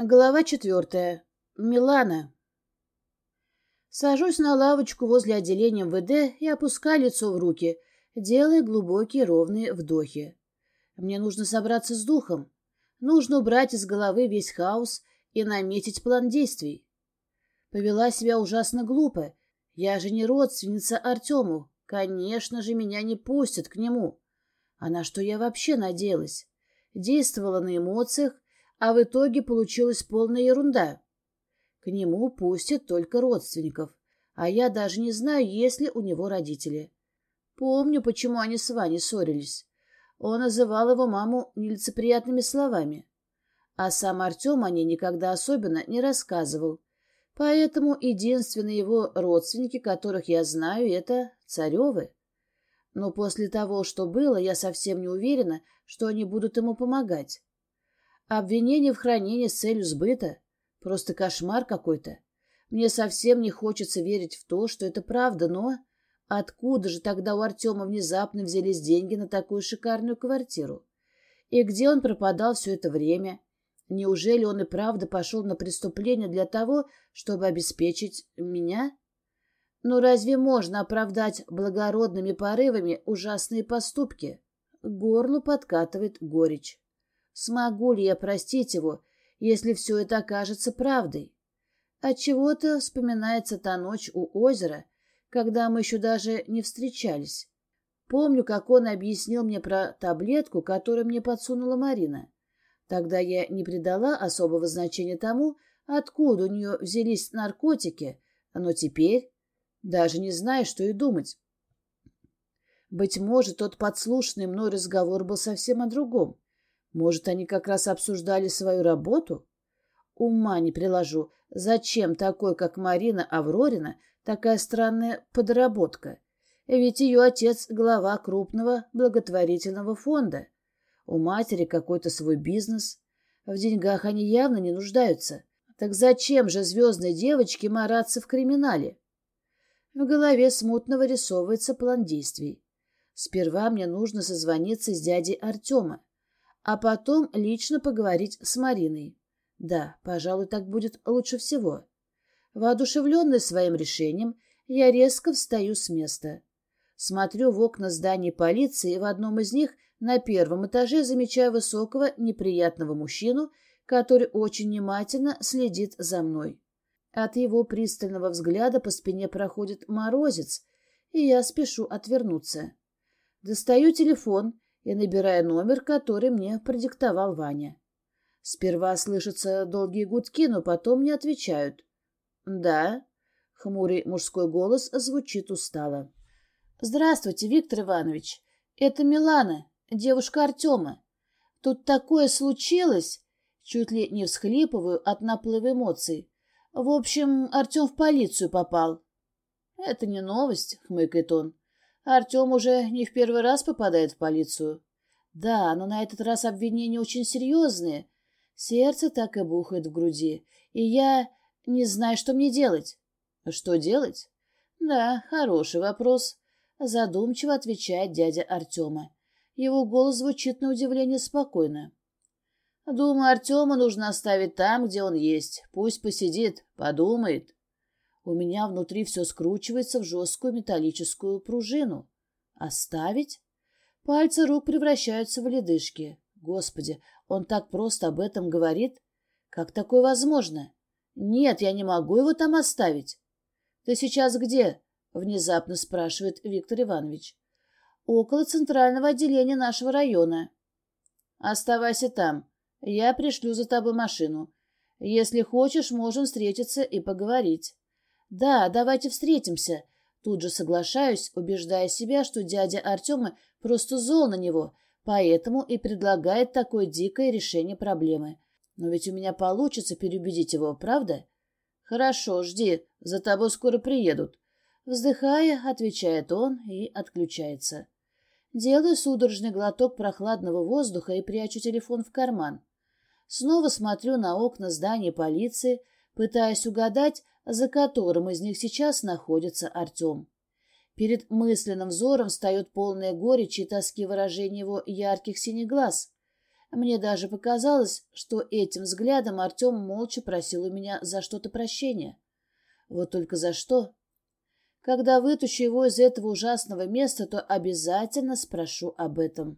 Глава четвертая. Милана. Сажусь на лавочку возле отделения МВД и опускаю лицо в руки, делая глубокие ровные вдохи. Мне нужно собраться с духом. Нужно убрать из головы весь хаос и наметить план действий. Повела себя ужасно глупо. Я же не родственница Артему. Конечно же, меня не пустят к нему. А на что я вообще надеялась? Действовала на эмоциях, а в итоге получилась полная ерунда. К нему пустят только родственников, а я даже не знаю, есть ли у него родители. Помню, почему они с Ваней ссорились. Он называл его маму нелицеприятными словами. А сам Артем о ней никогда особенно не рассказывал. Поэтому единственные его родственники, которых я знаю, это Царевы. Но после того, что было, я совсем не уверена, что они будут ему помогать. Обвинение в хранении с целью сбыта — просто кошмар какой-то. Мне совсем не хочется верить в то, что это правда, но... Откуда же тогда у Артема внезапно взялись деньги на такую шикарную квартиру? И где он пропадал все это время? Неужели он и правда пошел на преступление для того, чтобы обеспечить меня? Но разве можно оправдать благородными порывами ужасные поступки? К горлу подкатывает горечь. Смогу ли я простить его, если все это окажется правдой? Отчего-то вспоминается та ночь у озера, когда мы еще даже не встречались. Помню, как он объяснил мне про таблетку, которую мне подсунула Марина. Тогда я не придала особого значения тому, откуда у нее взялись наркотики, но теперь даже не знаю, что и думать. Быть может, тот подслушанный мной разговор был совсем о другом. Может, они как раз обсуждали свою работу? Ума не приложу. Зачем такой, как Марина Аврорина, такая странная подработка? Ведь ее отец — глава крупного благотворительного фонда. У матери какой-то свой бизнес. В деньгах они явно не нуждаются. Так зачем же звездной девочке мараться в криминале? В голове смутно вырисовывается план действий. Сперва мне нужно созвониться с дядей Артема а потом лично поговорить с Мариной. Да, пожалуй, так будет лучше всего. Воодушевленный своим решением, я резко встаю с места. Смотрю в окна зданий полиции, и в одном из них на первом этаже замечаю высокого, неприятного мужчину, который очень внимательно следит за мной. От его пристального взгляда по спине проходит морозец, и я спешу отвернуться. Достаю телефон и набирая номер, который мне продиктовал Ваня. Сперва слышатся долгие гудки, но потом не отвечают. «Да», — хмурый мужской голос звучит устало. «Здравствуйте, Виктор Иванович. Это Милана, девушка Артема. Тут такое случилось!» Чуть ли не всхлипываю от наплыва эмоций. В общем, Артем в полицию попал. «Это не новость», — хмыкает он. Артем уже не в первый раз попадает в полицию. Да, но на этот раз обвинения очень серьезные. Сердце так и бухает в груди. И я не знаю, что мне делать. Что делать? Да, хороший вопрос. Задумчиво отвечает дядя Артема. Его голос звучит на удивление спокойно. Думаю, Артема нужно оставить там, где он есть. Пусть посидит, подумает. У меня внутри все скручивается в жесткую металлическую пружину. Оставить? Пальцы рук превращаются в ледышки. Господи, он так просто об этом говорит? Как такое возможно? Нет, я не могу его там оставить. Ты сейчас где? Внезапно спрашивает Виктор Иванович. Около центрального отделения нашего района. Оставайся там. Я пришлю за тобой машину. Если хочешь, можем встретиться и поговорить. «Да, давайте встретимся». Тут же соглашаюсь, убеждая себя, что дядя Артема просто зол на него, поэтому и предлагает такое дикое решение проблемы. Но ведь у меня получится переубедить его, правда? «Хорошо, жди, за тобой скоро приедут». Вздыхая, отвечает он и отключается. Делаю судорожный глоток прохладного воздуха и прячу телефон в карман. Снова смотрю на окна здания полиции, пытаясь угадать, за которым из них сейчас находится Артем. Перед мысленным взором встает полное горечи и тоски выражение его ярких синих глаз. Мне даже показалось, что этим взглядом Артем молча просил у меня за что-то прощения. Вот только за что? Когда вытащу его из этого ужасного места, то обязательно спрошу об этом.